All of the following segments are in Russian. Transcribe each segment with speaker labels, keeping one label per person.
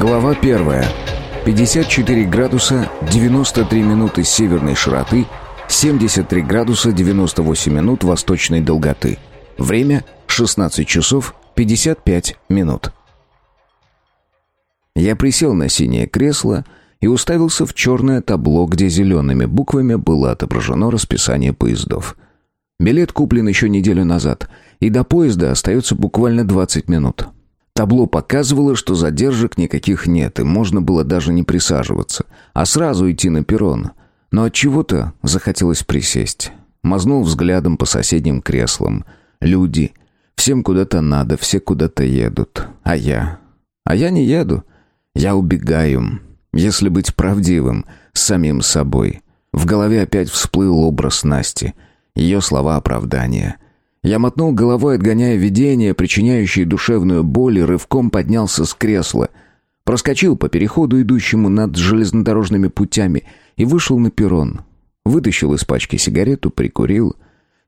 Speaker 1: Глава 1. 54 градуса 93 минуты северной широты, 73 градуса 98 минут восточной долготы. Время 16 часов 55 минут. Я присел на синее кресло и уставился в черное табло, где зелеными буквами было отображено расписание поездов. Билет куплен еще неделю назад, и до поезда остается буквально 20 минут. Табло показывало, что задержек никаких нет, и можно было даже не присаживаться, а сразу идти на перрон. Но от чего-то захотелось присесть. Мазнул взглядом по соседним креслам. Люди. Всем куда-то надо, все куда-то едут. А я? А я не еду. Я убегаю. Если быть правдивым, с самим собой. В голове опять всплыл образ Насти. Ее слова оправдания — я мотнул головой, отгоняя видение, причиняющее душевную боль, и рывком поднялся с кресла. Проскочил по переходу, идущему над железнодорожными путями, и вышел на перрон. Вытащил из пачки сигарету, прикурил.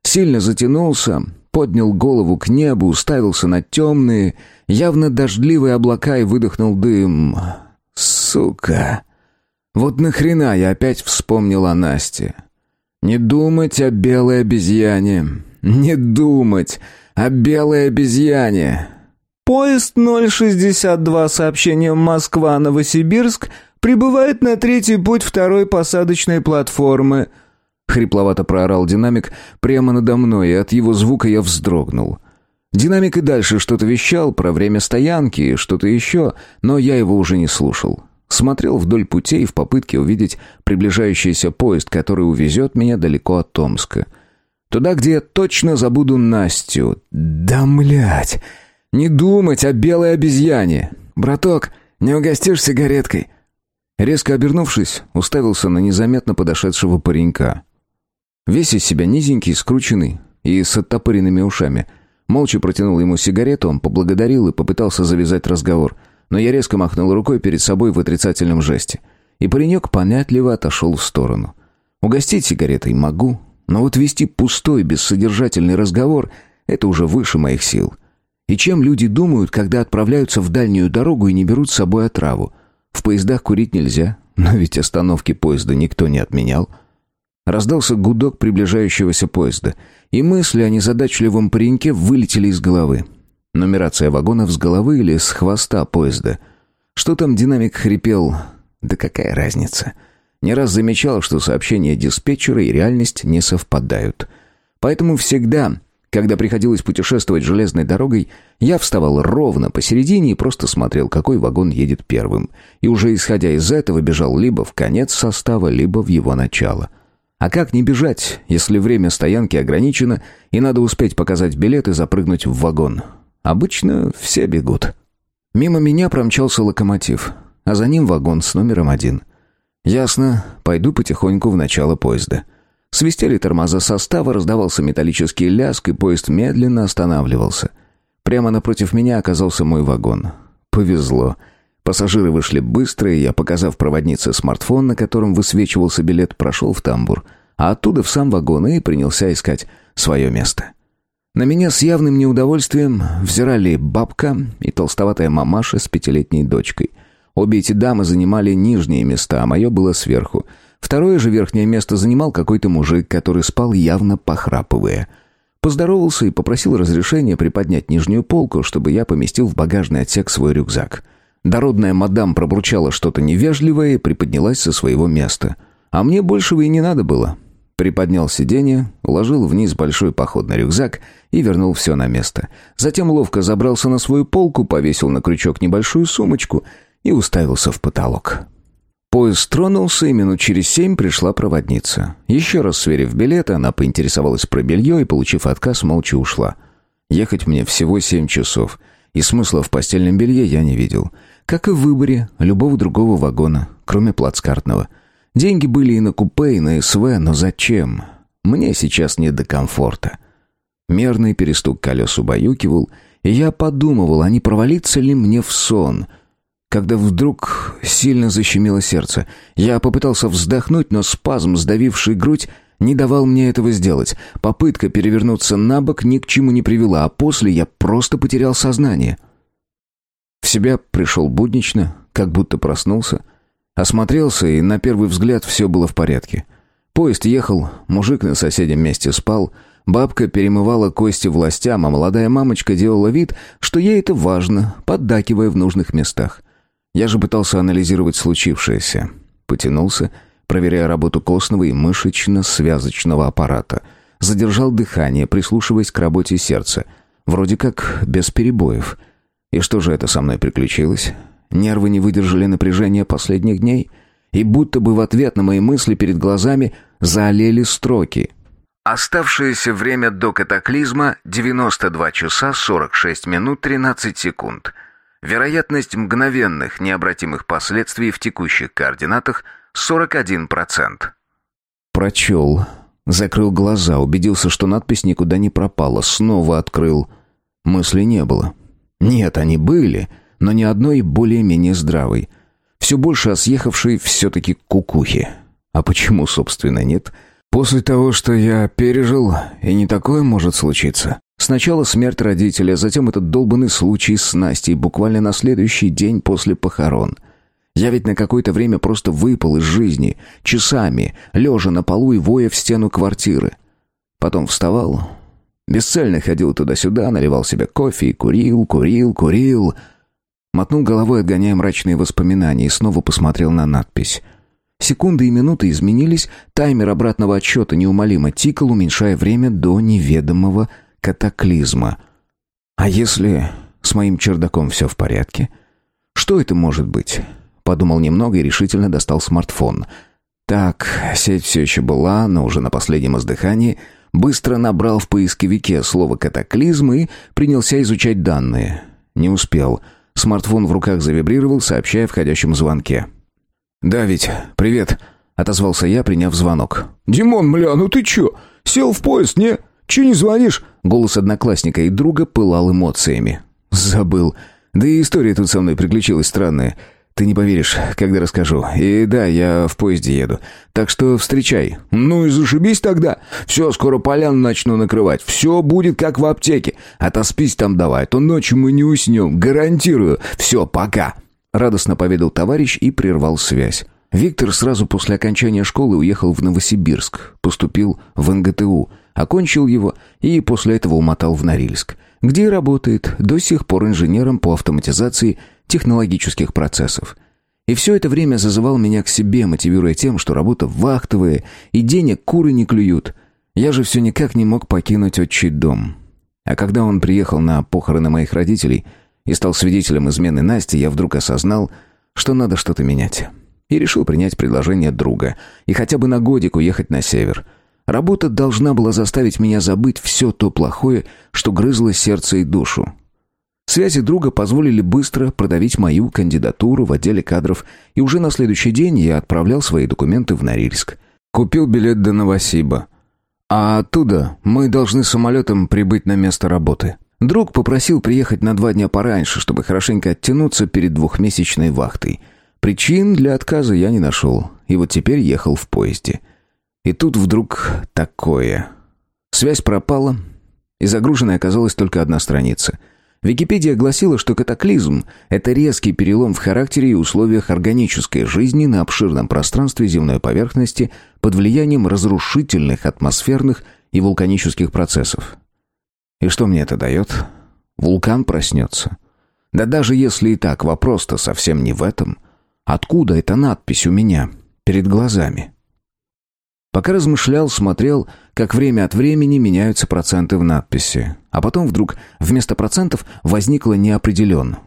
Speaker 1: Сильно затянулся, поднял голову к небу, уставился на темные, явно дождливые облака и выдохнул дым. «Сука!» Вот нахрена я опять вспомнил о Насте. «Не думать о белой обезьяне!» Не думать о белой обезьяне.
Speaker 2: Поезд 062 сообщением Москва-Новосибирск прибывает на третий путь второй посадочной платформы.
Speaker 1: Хрипловато проорал динамик прямо надо мной, и от его звука я вздрогнул. Динамик и дальше что-то вещал про время стоянки и что-то еще, но я его уже не слушал. Смотрел вдоль путей в попытке увидеть приближающийся поезд, который увезет меня далеко от Томска. — Туда, где я точно забуду Настю. Да, млять! Не думать о белой обезьяне. Браток, не угостишь сигареткой?» Резко обернувшись, уставился на незаметно подошедшего паренька. Весь из себя низенький, скрученный и с оттопыренными ушами. Молча протянул ему сигарету, он поблагодарил и попытался завязать разговор, но я резко махнул рукой перед собой в отрицательном жесте. И паренек понятливо отошел в сторону. «Угостить сигаретой могу, но вот вести пустой, бессодержательный разговор — это уже выше моих сил. И чем люди думают, когда отправляются в дальнюю дорогу и не берут с собой отраву? В поездах курить нельзя, но ведь остановки поезда никто не отменял. Раздался гудок приближающегося поезда, и мысли о незадачливом пареньке вылетели из головы. Нумерация вагонов с головы или с хвоста поезда. Что там динамик хрипел? Да какая разница? — не раз замечал, что сообщения диспетчера и реальность не совпадают. Поэтому всегда, когда приходилось путешествовать железной дорогой, я вставал ровно посередине и просто смотрел, какой вагон едет первым. И уже исходя из этого бежал либо в конец состава, либо в его начало. А как не бежать, если время стоянки ограничено и надо успеть показать билет и запрыгнуть в вагон? Обычно все бегут. Мимо меня промчался локомотив, а за ним вагон с номером один — Ясно, пойду потихоньку в начало поезда. Свистели тормоза состава, раздавался металлический лязг, и поезд медленно останавливался. Прямо напротив меня оказался мой вагон. Повезло. Пассажиры вышли быстро, и я, показав проводнице смартфон, на котором высвечивался билет, прошел в тамбур, а оттуда в сам вагон и принялся искать свое место. На меня с явным неудовольствием взирали бабка и толстоватая мамаша с пятилетней дочкой — Обе эти дамы занимали нижние места, а мое было сверху. Второе же верхнее место занимал какой-то мужик, который спал явно похрапывая. Поздоровался и попросил разрешения приподнять нижнюю полку, чтобы я поместил в багажный отсек свой рюкзак. Дородная мадам пробурчала что-то невежливое и приподнялась со своего места. А мне большего и не надо было. Приподнял сиденье, уложил вниз большой походный рюкзак и вернул все на место. Затем ловко забрался на свою полку, повесил на крючок небольшую сумочку и уставился в потолок. Поезд тронулся, и минут через семь пришла проводница. Еще раз сверив билеты, она поинтересовалась про белье и, получив отказ, молча ушла. Ехать мне всего семь часов, и смысла в постельном белье я не видел. Как и в выборе любого другого вагона, кроме плацкартного. Деньги были и на купе, и на СВ, но зачем? Мне сейчас не до комфорта. Мерный перестук колес убаюкивал, и я подумывал, а не провалиться ли мне в сон — когда вдруг сильно защемило сердце. Я попытался вздохнуть, но спазм, сдавивший грудь, не давал мне этого сделать. Попытка перевернуться на бок ни к чему не привела, а после я просто потерял сознание. В себя пришел буднично, как будто проснулся. Осмотрелся, и на первый взгляд все было в порядке. Поезд ехал, мужик на соседнем месте спал, бабка перемывала кости властям, а молодая мамочка делала вид, что ей это важно, поддакивая в нужных местах. Я же пытался анализировать случившееся. Потянулся, проверяя работу костного и мышечно-связочного аппарата. Задержал дыхание, прислушиваясь к работе сердца. Вроде как без перебоев. И что же это со мной приключилось? Нервы не выдержали напряжения последних дней? И будто бы в ответ на мои мысли перед глазами заолели строки.
Speaker 3: Оставшееся время до катаклизма 92 часа 46 минут 13 секунд. Вероятность мгновенных необратимых последствий в текущих координатах 41%.
Speaker 1: Прочел. Закрыл глаза, убедился, что надпись никуда не пропала. Снова открыл. Мыслей не было. Нет, они были, но ни одной более-менее здравой. Все больше о съехавшей все-таки кукухе. А почему, собственно, нет? После того, что я пережил, и не такое может случиться. Сначала смерть родителя, затем этот долбанный случай с Настей буквально на следующий день после похорон. Я ведь на какое-то время просто выпал из жизни, часами, лежа на полу и воя в стену квартиры. Потом вставал, бесцельно ходил туда-сюда, наливал себе кофе и курил, курил, курил. Мотнул головой, отгоняя мрачные воспоминания, и снова посмотрел на надпись. Секунды и минуты изменились, таймер обратного отсчета неумолимо тикал, уменьшая время до неведомого катаклизма. А если с моим чердаком все в порядке? Что это может быть? Подумал немного и решительно достал смартфон. Так, сеть все еще была, но уже на последнем издыхании. Быстро набрал в поисковике слово «катаклизм» и принялся изучать данные. Не успел. Смартфон в руках завибрировал, сообщая о входящем звонке. «Да, ведь, привет», — отозвался я, приняв звонок.
Speaker 2: «Димон, бля, ну ты чё? Сел в поезд, не? Че не звонишь?»
Speaker 1: Голос одноклассника и друга пылал эмоциями. «Забыл. Да и история тут со мной приключилась странная. Ты не поверишь, когда расскажу. И да, я в поезде еду. Так что встречай».
Speaker 2: «Ну и зашибись тогда. Все, скоро поляну начну накрывать. Все будет как в аптеке. Отоспись там давай, а то ночью мы не уснем. Гарантирую. Все, пока».
Speaker 1: Радостно поведал товарищ и прервал связь. Виктор сразу после окончания школы уехал в Новосибирск, поступил в НГТУ – окончил его и после этого умотал в Норильск, где работает до сих пор инженером по автоматизации технологических процессов. И все это время зазывал меня к себе, мотивируя тем, что работа вахтовая и денег куры не клюют. Я же все никак не мог покинуть отчий дом. А когда он приехал на похороны моих родителей и стал свидетелем измены Насти, я вдруг осознал, что надо что-то менять. И решил принять предложение друга и хотя бы на годик уехать на север – Работа должна была заставить меня забыть все то плохое, что грызло сердце и душу. Связи друга позволили быстро продавить мою кандидатуру в отделе кадров, и уже на следующий день я отправлял свои документы в Норильск. Купил билет до Новосиба. А оттуда мы должны самолетом прибыть на место работы. Друг попросил приехать на два дня пораньше, чтобы хорошенько оттянуться перед двухмесячной вахтой. Причин для отказа я не нашел, и вот теперь ехал в поезде. И тут вдруг такое. Связь пропала, и загруженной оказалась только одна страница. Википедия гласила, что катаклизм – это резкий перелом в характере и условиях органической жизни на обширном пространстве земной поверхности под влиянием разрушительных атмосферных и вулканических процессов. И что мне это дает? Вулкан проснется. Да даже если и так, вопрос-то совсем не в этом. Откуда эта надпись у меня перед глазами? Пока размышлял, смотрел, как время от времени меняются проценты в надписи. А потом вдруг вместо процентов возникло неопределенно.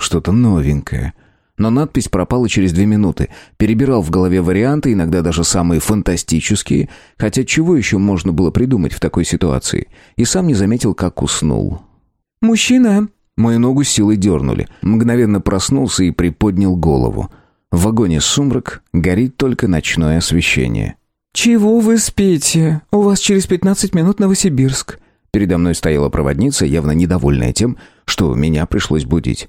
Speaker 1: Что-то новенькое. Но надпись пропала через две минуты. Перебирал в голове варианты, иногда даже самые фантастические, хотя чего еще можно было придумать в такой ситуации. И сам не заметил, как уснул.
Speaker 2: «Мужчина!»
Speaker 1: Мою ногу силой дернули. Мгновенно проснулся и приподнял голову. В вагоне сумрак, горит только ночное освещение.
Speaker 2: «Чего вы спите? У вас через пятнадцать минут Новосибирск».
Speaker 1: Передо мной стояла проводница, явно недовольная тем, что меня пришлось будить.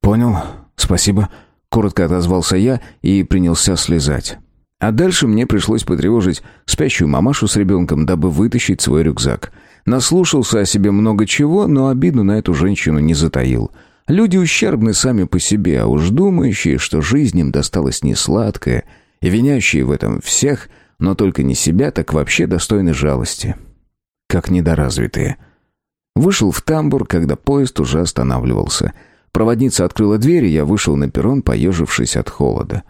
Speaker 1: «Понял, спасибо», — коротко отозвался я и принялся слезать. А дальше мне пришлось потревожить спящую мамашу с ребенком, дабы вытащить свой рюкзак. Наслушался о себе много чего, но обиду на эту женщину не затаил. Люди ущербны сами по себе, а уж думающие, что жизнь им досталась несладкая, и винящие в этом всех, но только не себя, так вообще достойны жалости. Как недоразвитые. Вышел в тамбур, когда поезд уже останавливался. Проводница открыла дверь, и я вышел на перрон, поежившись от холода.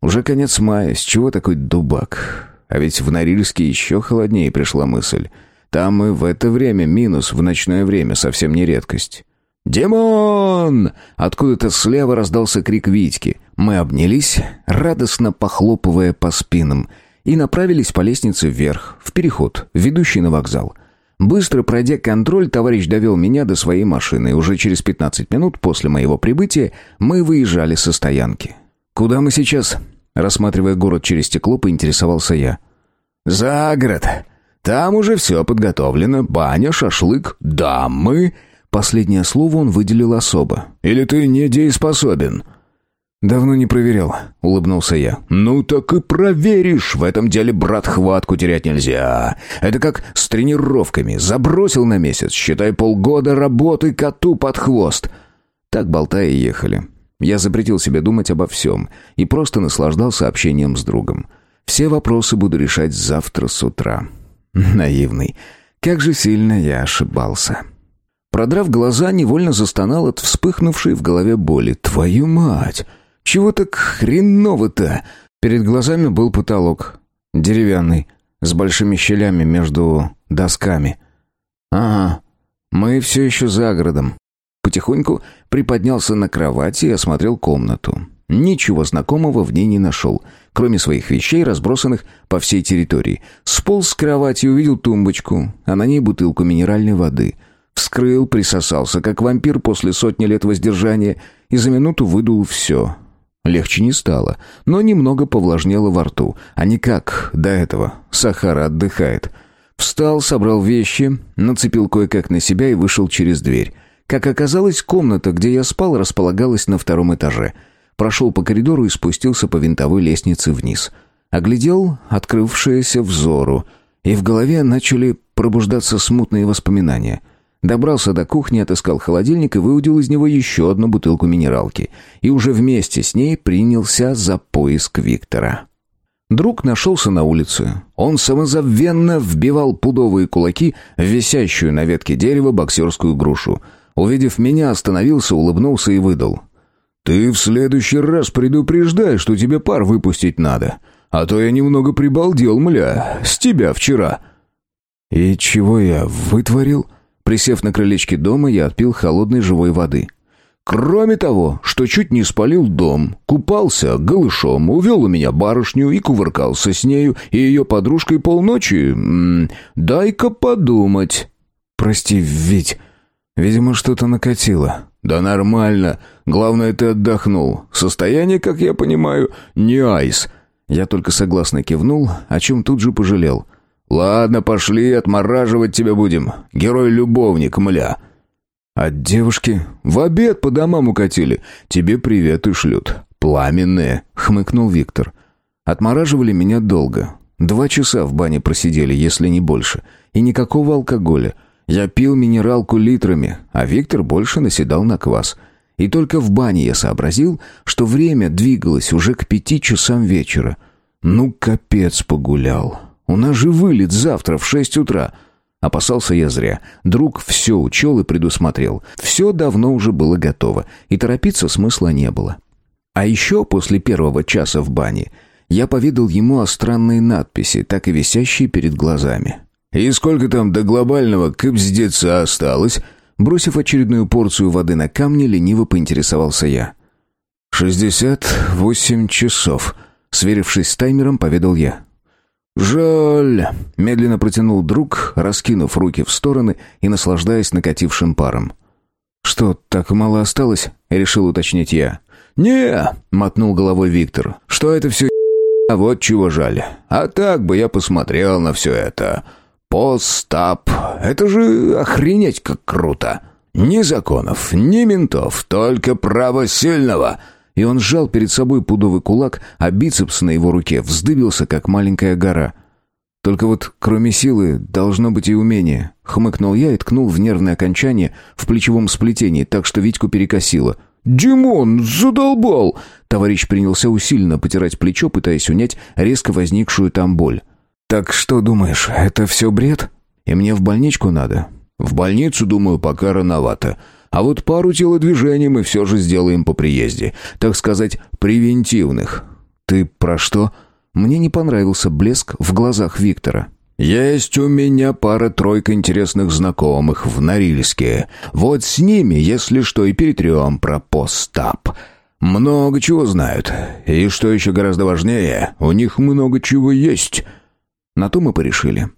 Speaker 1: Уже конец мая, с чего такой дубак? А ведь в Норильске еще холоднее пришла мысль. Там и в это время минус, в ночное время совсем не редкость. «Димон!» Откуда-то слева раздался крик Витьки. Мы обнялись, радостно похлопывая по спинам, и направились по лестнице вверх, в переход, ведущий на вокзал. Быстро пройдя контроль, товарищ довел меня до своей машины, уже через 15 минут после моего прибытия мы выезжали со стоянки. «Куда мы сейчас?» Рассматривая город через стекло, поинтересовался я.
Speaker 2: «За город. Там уже все подготовлено. Баня, шашлык, дамы».
Speaker 1: Последнее слово он выделил особо.
Speaker 2: «Или ты недееспособен?»
Speaker 1: «Давно не проверял», — улыбнулся я.
Speaker 2: «Ну так и проверишь. В этом деле, брат, хватку терять нельзя. Это как с тренировками. Забросил на месяц, считай полгода работы коту под хвост».
Speaker 1: Так болтая ехали. Я запретил себе думать обо всем и просто наслаждался общением с другом. Все вопросы буду решать завтра с утра. Наивный. Как же сильно я ошибался. Продрав глаза, невольно застонал от вспыхнувшей в голове боли. «Твою мать! Чего так хреново-то?» Перед глазами был потолок. Деревянный, с большими щелями между досками. «Ага, мы все еще за городом. Потихоньку приподнялся на кровати и осмотрел комнату. Ничего знакомого в ней не нашел, кроме своих вещей, разбросанных по всей территории. Сполз с кровати и увидел тумбочку, а на ней бутылку минеральной воды. Вскрыл, присосался, как вампир после сотни лет воздержания, и за минуту выдул все. Легче не стало, но немного повлажнело во рту, а не как до этого. Сахара отдыхает. Встал, собрал вещи, нацепил кое-как на себя и вышел через дверь. Как оказалось, комната, где я спал, располагалась на втором этаже. Прошел по коридору и спустился по винтовой лестнице вниз. Оглядел открывшееся взору, и в голове начали пробуждаться смутные воспоминания. Добрался до кухни, отыскал холодильник и выудил из него еще одну бутылку минералки. И уже вместе с ней принялся за поиск Виктора. Друг нашелся на улице. Он самозабвенно вбивал пудовые кулаки в висящую на ветке дерева боксерскую грушу — Увидев меня, остановился, улыбнулся и выдал. «Ты в следующий раз предупреждай, что тебе пар выпустить надо. А то я немного прибалдел, мля, с тебя вчера». «И чего я вытворил?» Присев на крылечке дома, я отпил холодной живой воды. «Кроме того, что чуть не спалил дом, купался голышом, увел у меня барышню и кувыркался с нею и ее подружкой полночи. Дай-ка подумать». «Прости, Вить, Видимо, что-то накатило.
Speaker 2: Да нормально. Главное, ты отдохнул. Состояние, как я понимаю, не айс.
Speaker 1: Я только согласно кивнул, о чем тут же пожалел.
Speaker 2: Ладно, пошли, отмораживать тебя будем. Герой-любовник, мля.
Speaker 1: От девушки
Speaker 2: в обед по домам укатили. Тебе приветы шлют. Пламенные, хмыкнул Виктор.
Speaker 1: Отмораживали меня долго. Два часа в бане просидели, если не больше. И никакого алкоголя. Я пил минералку литрами, а Виктор больше наседал на квас. И только в бане я сообразил, что время двигалось уже к пяти часам вечера. Ну, капец погулял. У нас же вылет завтра в шесть утра. Опасался я зря. Друг все учел и предусмотрел. Все давно уже было готово, и торопиться смысла не было. А еще после первого часа в бане я поведал ему о странной надписи, так и висящей перед глазами.
Speaker 2: «И сколько там до глобального капздеца осталось?»
Speaker 1: Бросив очередную порцию воды на камни, лениво поинтересовался я.
Speaker 2: «Шестьдесят восемь часов», — сверившись с таймером, поведал я.
Speaker 1: «Жаль», — медленно протянул друг, раскинув руки в стороны и наслаждаясь накатившим паром. «Что, так мало осталось?» — решил уточнить я.
Speaker 2: «Не», — мотнул головой Виктор, — «что это все а вот чего жаль. А так бы я посмотрел на все это. Постап. Это же охренеть как круто. Ни законов, ни ментов, только право сильного.
Speaker 1: И он сжал перед собой пудовый кулак, а бицепс на его руке вздыбился, как маленькая гора. Только вот кроме силы должно быть и умение. Хмыкнул я и ткнул в нервное окончание в плечевом сплетении, так что Витьку перекосило. «Димон, задолбал!» Товарищ принялся усиленно потирать плечо, пытаясь унять резко возникшую там боль. «Так что думаешь, это все бред? И мне в больничку надо?» «В больницу, думаю, пока рановато. А вот пару телодвижений мы все же сделаем по приезде. Так сказать, превентивных». «Ты про что?» Мне не понравился блеск в глазах Виктора. «Есть у меня пара-тройка интересных знакомых в Норильске. Вот с ними, если что, и перетрем про постап. Много чего знают. И что еще гораздо важнее, у них много чего есть». На то мы порешили.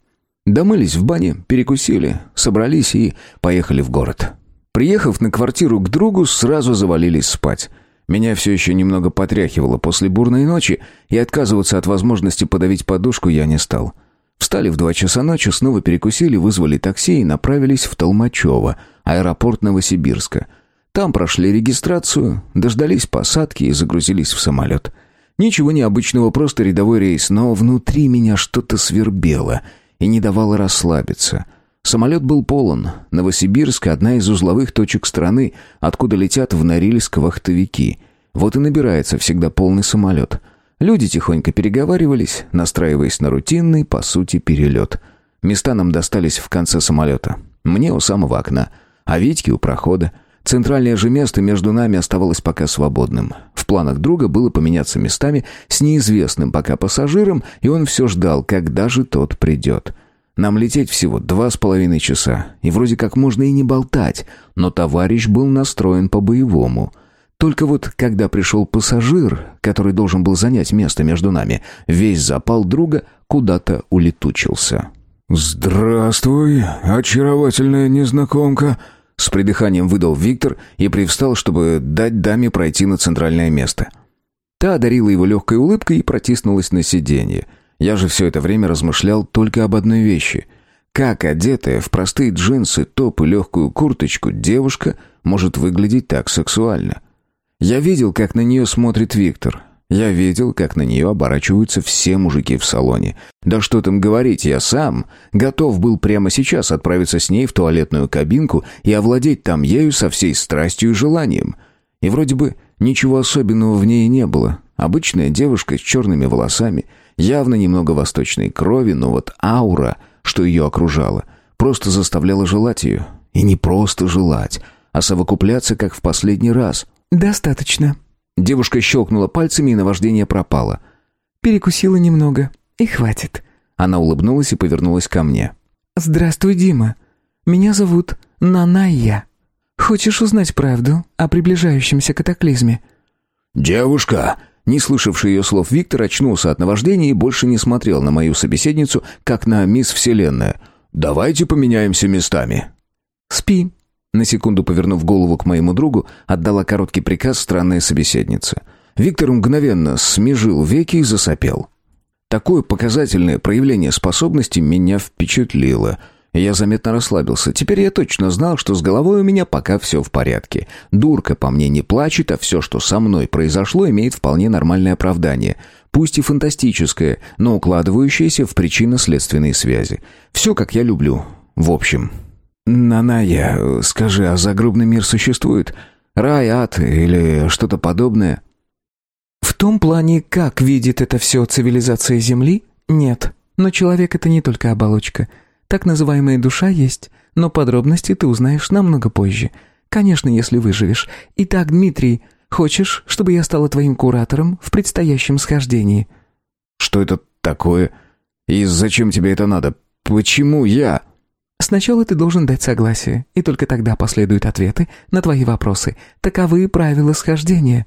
Speaker 1: Домылись в бане, перекусили, собрались и поехали в город. Приехав на квартиру к другу, сразу завалились спать. Меня все еще немного потряхивало после бурной ночи, и отказываться от возможности подавить подушку я не стал. Встали в два часа ночи, снова перекусили, вызвали такси и направились в Толмачево, аэропорт Новосибирска. Там прошли регистрацию, дождались посадки и загрузились в самолет. Ничего необычного, просто рядовой рейс, но внутри меня что-то свербело и не давало расслабиться — Самолет был полон. Новосибирск — одна из узловых точек страны, откуда летят в Норильск вахтовики. Вот и набирается всегда полный самолет. Люди тихонько переговаривались, настраиваясь на рутинный, по сути, перелет. Места нам достались в конце самолета. Мне у самого окна, а Витьке у прохода. Центральное же место между нами оставалось пока свободным. В планах друга было поменяться местами с неизвестным пока пассажиром, и он все ждал, когда же тот придет. — нам лететь всего два с половиной часа, и вроде как можно и не болтать, но товарищ был настроен по-боевому. Только вот, когда пришел пассажир, который должен был занять место между нами, весь запал друга куда-то улетучился. «Здравствуй, очаровательная незнакомка!» С придыханием выдал Виктор и привстал, чтобы дать даме пройти на центральное место. Та одарила его легкой улыбкой и протиснулась на сиденье – я же все это время размышлял только об одной вещи. Как одетая в простые джинсы, топ и легкую курточку девушка может выглядеть так сексуально? Я видел, как на нее смотрит Виктор. Я видел, как на нее оборачиваются все мужики в салоне. Да что там говорить, я сам готов был прямо сейчас отправиться с ней в туалетную кабинку и овладеть там ею со всей страстью и желанием. И вроде бы ничего особенного в ней не было. Обычная девушка с черными волосами – Явно немного восточной крови, но вот аура, что ее окружала, просто заставляла желать ее. И не просто желать, а совокупляться, как в последний раз.
Speaker 4: «Достаточно».
Speaker 1: Девушка щелкнула пальцами, и наваждение пропало.
Speaker 4: «Перекусила немного, и хватит».
Speaker 1: Она улыбнулась и повернулась ко мне.
Speaker 4: «Здравствуй, Дима. Меня зовут Наная. Хочешь узнать правду о приближающемся катаклизме?»
Speaker 1: «Девушка!» Не слышавший ее слов Виктор очнулся от наваждения и больше не смотрел на мою собеседницу, как на мисс Вселенная. «Давайте поменяемся местами».
Speaker 4: «Спи».
Speaker 1: На секунду повернув голову к моему другу, отдала короткий приказ странная собеседница. Виктор мгновенно смежил веки и засопел. Такое показательное проявление способности меня впечатлило — я заметно расслабился. Теперь я точно знал, что с головой у меня пока все в порядке. Дурка по мне не плачет, а все, что со мной произошло, имеет вполне нормальное оправдание. Пусть и фантастическое, но укладывающееся в причинно-следственные связи. Все, как я люблю. В общем. «Наная, скажи, а загробный мир существует? Рай, ад или что-то подобное?»
Speaker 4: «В том плане, как видит это все цивилизация Земли, нет. Но человек — это не только оболочка». Так называемая душа есть, но подробности ты узнаешь намного позже. Конечно, если выживешь. Итак, Дмитрий, хочешь, чтобы я стала твоим куратором в предстоящем схождении?»
Speaker 1: «Что это такое? И зачем тебе это надо? Почему я?»
Speaker 4: «Сначала ты должен дать согласие, и только тогда последуют ответы на твои вопросы. Таковы правила схождения».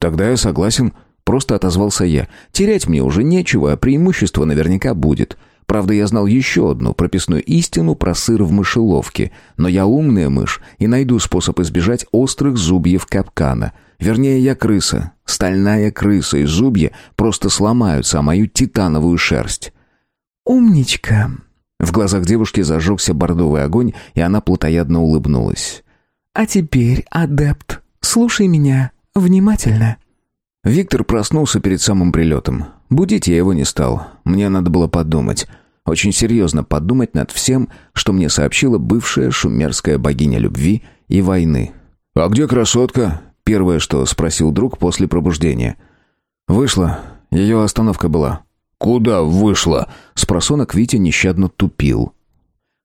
Speaker 1: «Тогда я согласен», — просто отозвался я. «Терять мне уже нечего, а преимущество наверняка будет». Правда, я знал еще одну прописную истину про сыр в мышеловке, но я умная мышь и найду способ избежать острых зубьев капкана. Вернее, я крыса, стальная крыса, и зубья просто сломаются о мою титановую шерсть.
Speaker 4: «Умничка!»
Speaker 1: В глазах девушки зажегся бордовый огонь, и она плотоядно улыбнулась.
Speaker 4: «А теперь, адепт, слушай меня внимательно».
Speaker 1: Виктор проснулся перед самым прилетом. Будить я его не стал. Мне надо было подумать. Очень серьезно подумать над всем, что мне сообщила бывшая шумерская богиня любви и войны.
Speaker 2: «А где красотка?»
Speaker 1: Первое, что спросил друг после пробуждения. «Вышла. Ее остановка была».
Speaker 2: «Куда вышла?»
Speaker 1: Спросонок Витя нещадно тупил.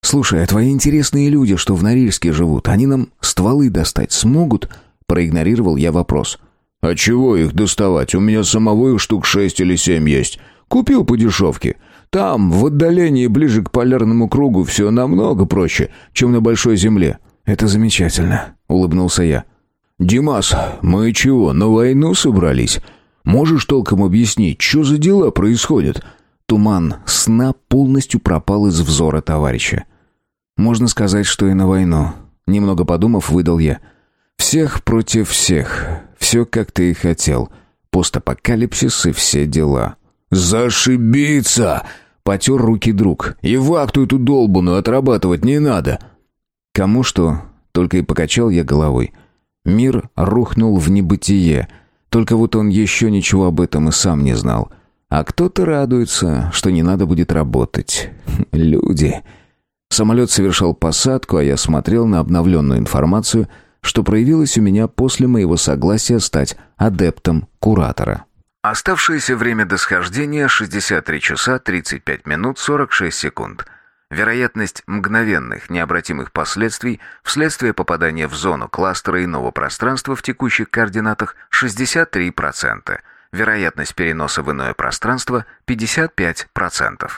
Speaker 1: «Слушай, а твои интересные люди, что в Норильске живут, они нам стволы достать смогут?» Проигнорировал я вопрос.
Speaker 2: «А чего их доставать? У меня самого их штук шесть или семь есть. Купил по дешевке. Там, в отдалении, ближе к полярному кругу, все намного проще, чем на большой земле».
Speaker 1: «Это замечательно», — улыбнулся я.
Speaker 2: «Димас, мы чего, на войну собрались? Можешь толком объяснить, что за дела происходят?»
Speaker 1: Туман сна полностью пропал из взора товарища. «Можно сказать, что и на войну». Немного подумав, выдал я. «Всех против всех. Все, как ты и хотел. Постапокалипсис и все дела».
Speaker 2: «Зашибиться!» — потер руки друг. «И вахту эту долбаную отрабатывать не надо».
Speaker 1: «Кому что?» — только и покачал я головой. Мир рухнул в небытие. Только вот он еще ничего об этом и сам не знал. А кто-то радуется, что не надо будет работать. Люди. Самолет совершал посадку, а я смотрел на обновленную информацию, что проявилась у меня после моего согласия стать адептом куратора.
Speaker 3: Оставшееся время до схождения 63 часа 35 минут 46 секунд. Вероятность мгновенных необратимых последствий вследствие попадания в зону кластера иного пространства в текущих координатах 63%. Вероятность переноса в иное пространство 55%.